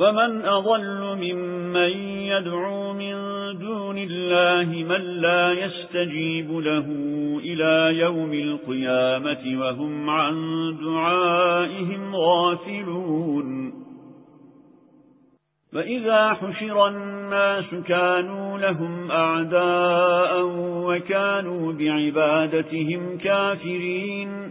ومن أضل ممن يدعو من دون الله من لا يستجيب له إلى يوم القيامة وهم عن دعائهم غافلون فإذا حشر الناس كانوا لهم أعداء وكانوا بعبادتهم كافرين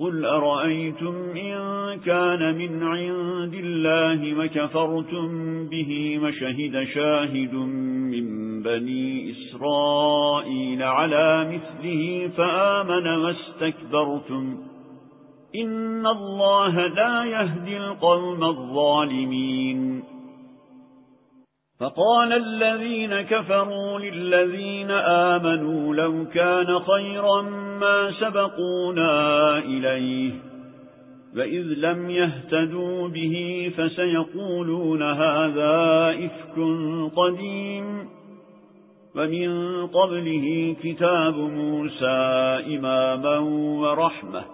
قل أرأيتم إن كان من عند الله وكفرتم به وشهد شاهد من بني إسرائيل على مثله فآمن واستكبرتم إن الله لا يهدي القوم الظالمين فقال الذين كفروا للذين آمنوا لو كان خيرا ما سبقونا إليه وإذ لم يهتدوا به فسيقولون هذا إفك قديم ومن قبله كتاب موسى إماما ورحمة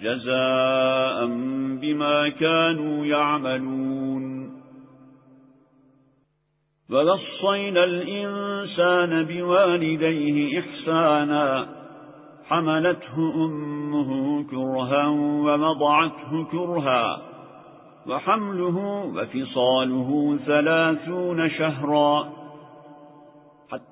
جزاء بما كانوا يعملون. ووصينا الإنسان بوالديه إحسانا. حملته أمه كرها ومضعته كرها. وحمله وفصاله ثلاثون شهرا.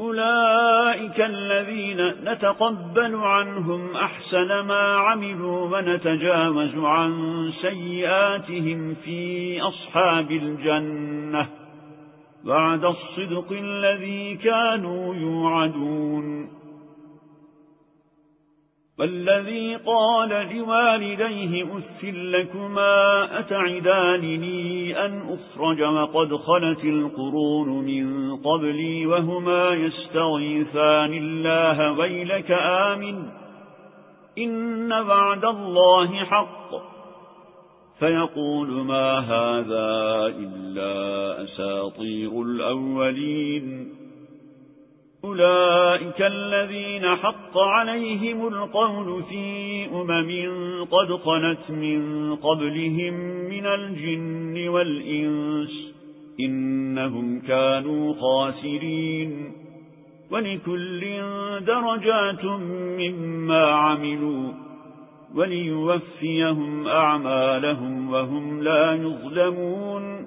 أولئك الذين نتقبل عنهم أحسن ما عملوا ونتجاوز عن سيئاتهم في أصحاب الجنة بعد الصدق الذي كانوا يوعدون والذي قال لوالديه أثل لكما أتعدانني أن أخرج وقد خلت القرون من قبلي وهما يستغيثان الله ويلك آمن. إن بعد الله حق. فيقول ما هذا إلا أساطير الأولين. أولئك الذين حق عليهم القول في أمم قد خلت من قبلهم من الجن والإنس إنهم كانوا خاسرين ولكل درجات مما عملوا وليوفيهم أعمالهم وهم لا يظلمون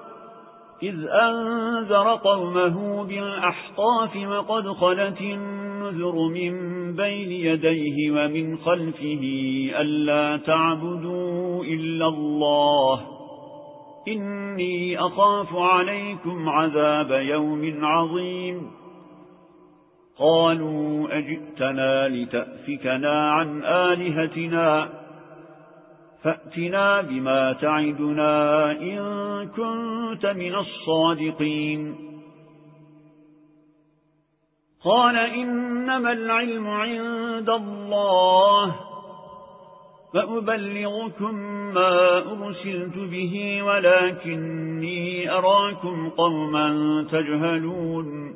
إذ أنذر قومه بالأحقاف وقد خلت النذر من بين يديه ومن خلفه ألا تعبدوا إلا الله. إني أخاف عليكم عذاب يوم عظيم. قالوا أجئتنا لتأفكنا عن آلهتنا. فأتنا بما تعدنا إن كنت من الصادقين. قال إنما العلم عند الله فأبلغكم ما أرسلت به ولكني أراكم قوما تجهلون.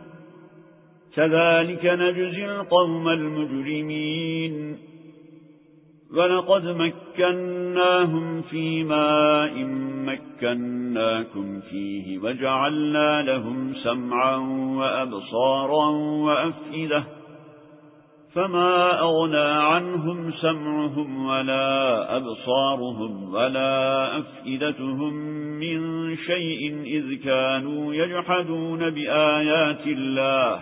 كذلك نجزي القوم المجرمين. ولقد مكناهم في ماء مكناكم فيه وجعلنا لهم سمعا وأبصارا وأفئدة فما أغنى عنهم سمعهم ولا أبصارهم ولا أفئدتهم من شيء إذ كانوا يجحدون بآيات الله